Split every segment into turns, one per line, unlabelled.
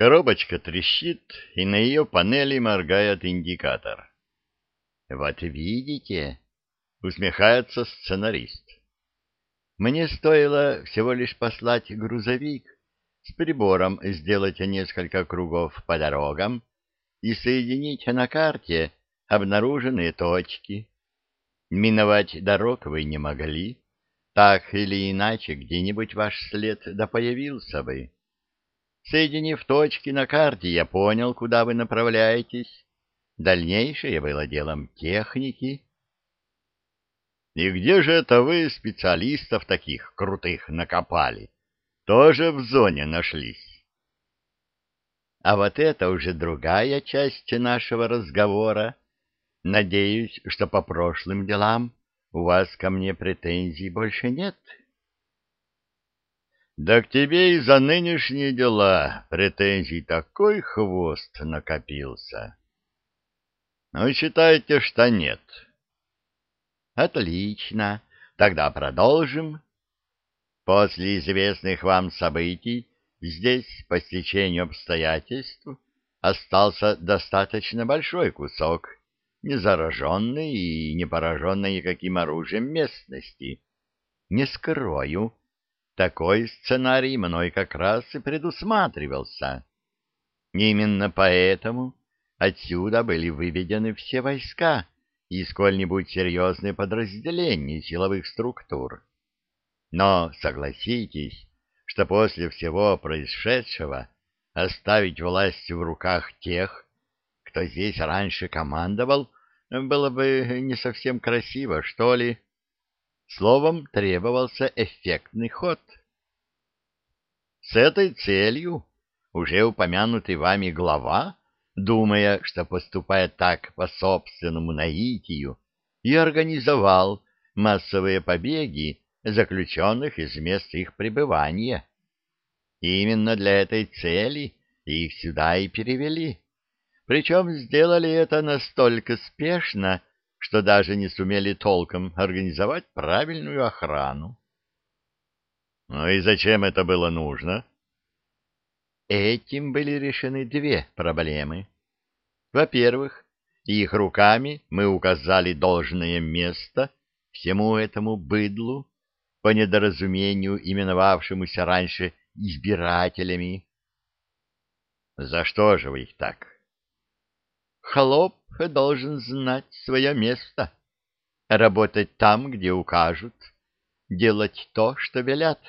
Коробочка трещит, и на ее панели моргает индикатор. «Вот видите», — усмехается сценарист. «Мне стоило всего лишь послать грузовик с прибором сделать несколько кругов по дорогам и соединить на карте обнаруженные точки. Миновать дорог вы не могли, так или иначе где-нибудь ваш след да появился бы. Соединив точки на карте, я понял, куда вы направляетесь. Дальнейшее было делом техники. И где же это вы специалистов таких крутых накопали? Тоже в зоне нашлись. А вот это уже другая часть нашего разговора. Надеюсь, что по прошлым делам у вас ко мне претензий больше нет? Да к тебе и за нынешние дела претензий такой хвост накопился. Ну, считайте, что нет. Отлично. Тогда продолжим. После известных вам событий здесь, по стечению обстоятельств, остался достаточно большой кусок не зараженной и не пораженной никаким оружием местности. Не скрою, такой сценарий мной как раз и предусматривался. Именно поэтому отсюда были выведены все войска и сколь-нибудь серьезные подразделения силовых структур. Но согласитесь, что после всего происшедшего оставить власть в руках тех, кто здесь раньше командовал, было бы не совсем красиво, что ли. Словом, требовался эффектный ход. С этой целью уже упомянутый вами глава, думая, что поступает так по собственному наитию, и организовал массовые побеги заключенных из мест их пребывания. именно для этой цели их сюда и перевели. Причем сделали это настолько спешно, что даже не сумели толком организовать правильную охрану. Ну и зачем это было нужно? Этим были решены две проблемы. Во-первых, их руками мы указали должное место всему этому быдлу, по недоразумению именовавшемуся раньше избирателями. За что же вы их так? Холоп должен знать свое место, работать там, где укажут, делать то, что велят,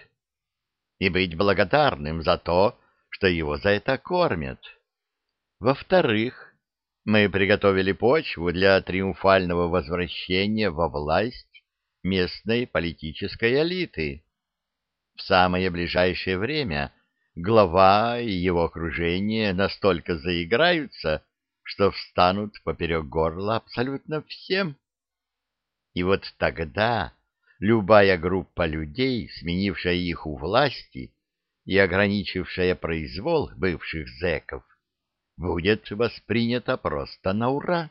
и быть благодарным за то, что его за это кормят. Во-вторых, мы приготовили почву для триумфального возвращения во власть местной политической элиты. В самое ближайшее время глава и его окружение настолько заиграются, что встанут поперек горла абсолютно всем. И вот тогда любая группа людей, сменившая их у власти и ограничившая произвол бывших зэков, будет воспринята просто на ура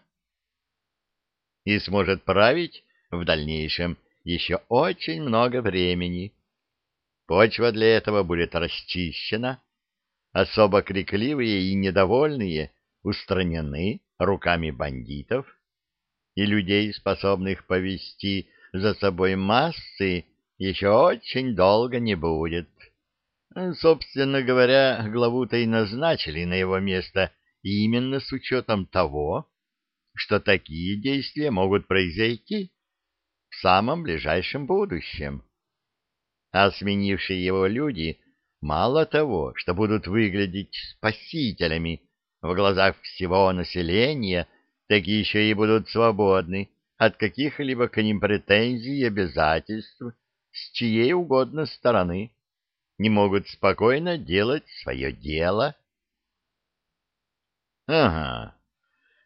и сможет править в дальнейшем еще очень много времени. Почва для этого будет расчищена, особо крикливые и недовольные устранены руками бандитов, и людей, способных повести за собой массы, еще очень долго не будет. Собственно говоря, главу-то и назначили на его место именно с учетом того, что такие действия могут произойти в самом ближайшем будущем. А сменившие его люди мало того, что будут выглядеть спасителями, в глазах всего населения, так еще и будут свободны от каких-либо к ним претензий и обязательств с чьей угодно стороны, не могут спокойно делать свое дело. Ага,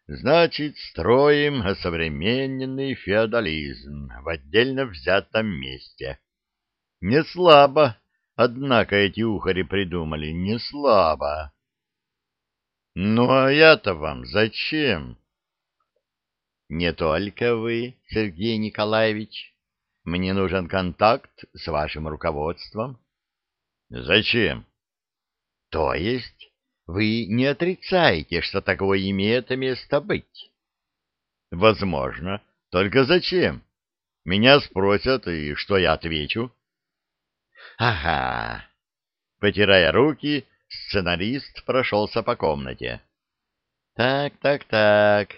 значит, строим осовремененный феодализм в отдельно взятом месте. Не слабо, однако, эти ухари придумали, не слабо. Ну, а я-то вам зачем? Не только вы, Сергей Николаевич. Мне нужен контакт с вашим руководством. Зачем? То есть, вы не отрицаете, что такое имеет место быть? Возможно. Только зачем? Меня спросят, и что я отвечу? Ага. Потирая руки, сценарист прошелся по комнате. Так, так, так,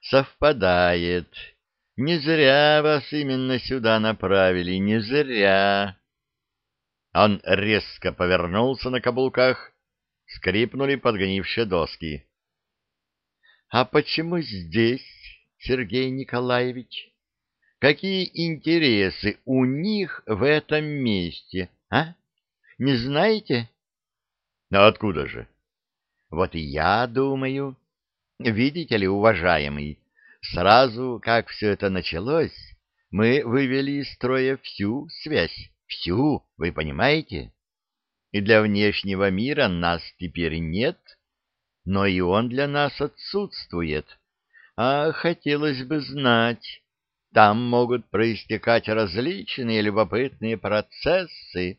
совпадает. Не зря вас именно сюда направили, не зря. Он резко повернулся на каблуках, скрипнули подгнившие доски. — А почему здесь, Сергей Николаевич? Какие интересы у них в этом месте, а? Не знаете? — А откуда же? — Вот и я думаю. Видите ли, уважаемый, сразу, как все это началось, мы вывели из строя всю связь, всю, вы понимаете? И для внешнего мира нас теперь нет, но и он для нас отсутствует. А хотелось бы знать, там могут проистекать различные любопытные процессы.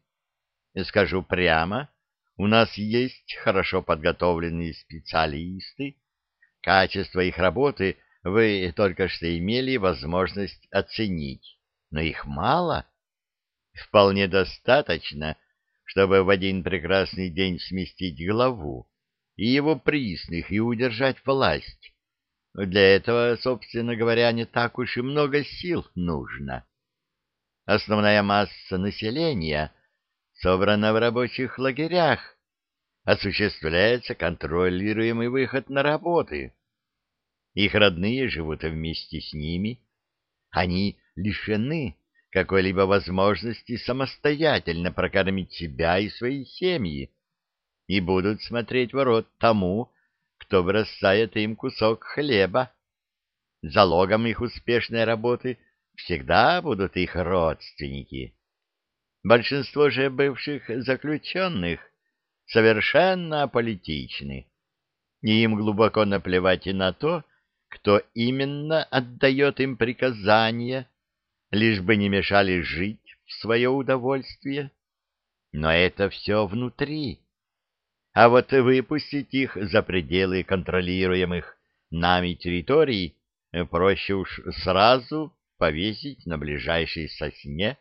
Скажу прямо, у нас есть хорошо подготовленные специалисты, Качество их работы вы только что имели возможность оценить, но их мало. Вполне достаточно, чтобы в один прекрасный день сместить главу и его присных и удержать власть. Для этого, собственно говоря, не так уж и много сил нужно. Основная масса населения собрана в рабочих лагерях, осуществляется контролируемый выход на работы. Их родные живут вместе с ними. Они лишены какой-либо возможности самостоятельно прокормить себя и свои семьи и будут смотреть в рот тому, кто бросает им кусок хлеба. Залогом их успешной работы всегда будут их родственники. Большинство же бывших заключенных совершенно аполитичны, и им глубоко наплевать и на то, кто именно отдает им приказания, лишь бы не мешали жить в свое удовольствие. Но это все внутри. А вот выпустить их за пределы контролируемых нами территорий проще уж сразу повесить на ближайшей сосне.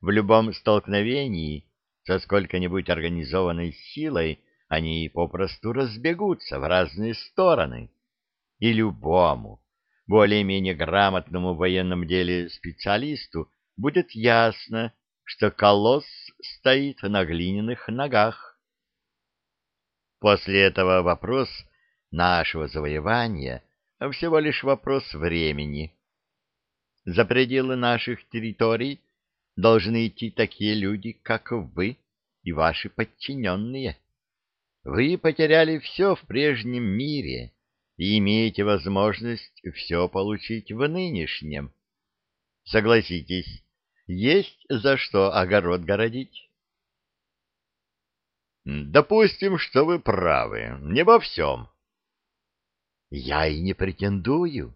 В любом столкновении со сколько-нибудь организованной силой они попросту разбегутся в разные стороны и любому более-менее грамотному в военном деле специалисту будет ясно, что колосс стоит на глиняных ногах. После этого вопрос нашего завоевания всего лишь вопрос времени. За пределы наших территорий должны идти такие люди, как вы и ваши подчиненные. Вы потеряли все в прежнем мире, и имеете возможность все получить в нынешнем. Согласитесь, есть за что огород городить. Допустим, что вы правы, не во всем. Я и не претендую,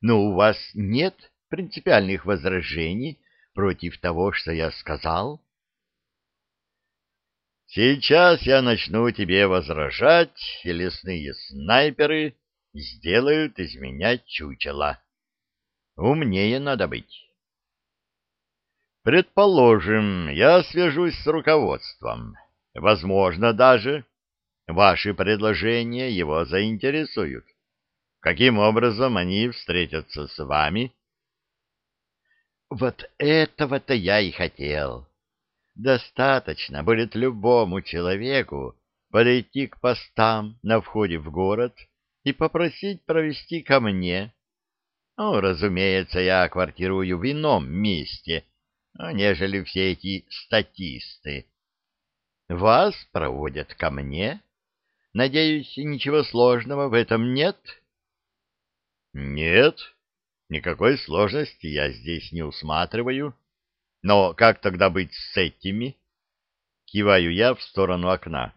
но у вас нет принципиальных возражений против того, что я сказал? Сейчас я начну тебе возражать, и лесные снайперы сделают из меня чучело. Умнее надо быть. Предположим, я свяжусь с руководством. Возможно, даже ваши предложения его заинтересуют. Каким образом они встретятся с вами? Вот этого-то я и хотел. Достаточно будет любому человеку подойти к постам на входе в город и попросить провести ко мне. Ну, разумеется, я квартирую в ином месте, нежели все эти статисты. Вас проводят ко мне. Надеюсь, ничего сложного в этом нет? Нет, никакой сложности я здесь не усматриваю. Но как тогда быть с этими? Киваю я в сторону окна.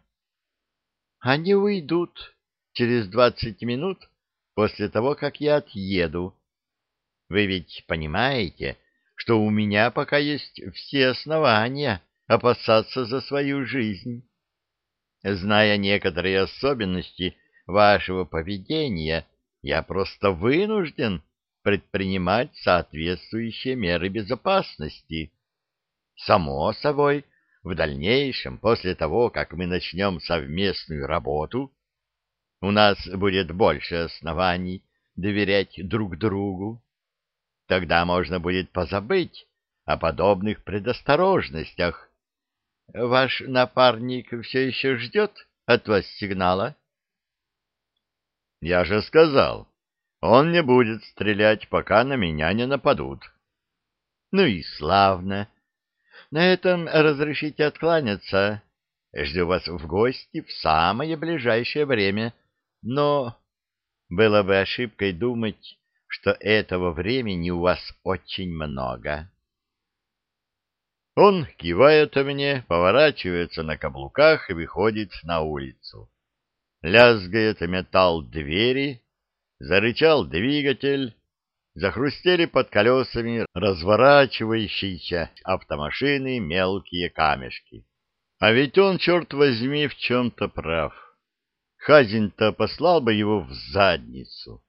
Они уйдут, через двадцать минут после того, как я отъеду. Вы ведь понимаете, что у меня пока есть все основания опасаться за свою жизнь. зная некоторые особенности вашего поведения, я просто вынужден предпринимать соответствующие меры безопасности. Само собой, в дальнейшем, после того, как мы начнем совместную работу, у нас будет больше оснований доверять друг другу. Тогда можно будет позабыть о подобных предосторожностях. Ваш напарник все еще ждет от вас сигнала? Я же сказал, он не будет стрелять, пока на меня не нападут. Ну и славно. На этом разрешите откланяться. Жду вас в гости в самое ближайшее время. Но было бы ошибкой думать, что этого времени у вас очень много. Он кивает мне, поворачивается на каблуках и выходит на улицу. Лязгает металл двери, зарычал двигатель, захрустели под колесами разворачивающиеся автомашины мелкие камешки. А ведь он, черт возьми, в чем-то прав. Хазин-то послал бы его в задницу.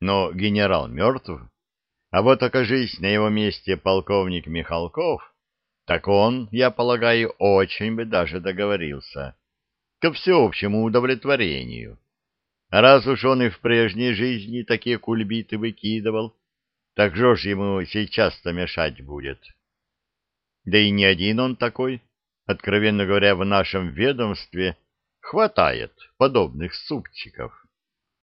Но генерал мертв, а вот окажись на его месте полковник Михалков, так он, я полагаю, очень бы даже договорился ко всеобщему удовлетворению. Раз уж он и в прежней жизни такие кульбиты выкидывал, так же ж ему сейчас-то мешать будет. Да и не один он такой. Откровенно говоря, в нашем ведомстве хватает подобных супчиков.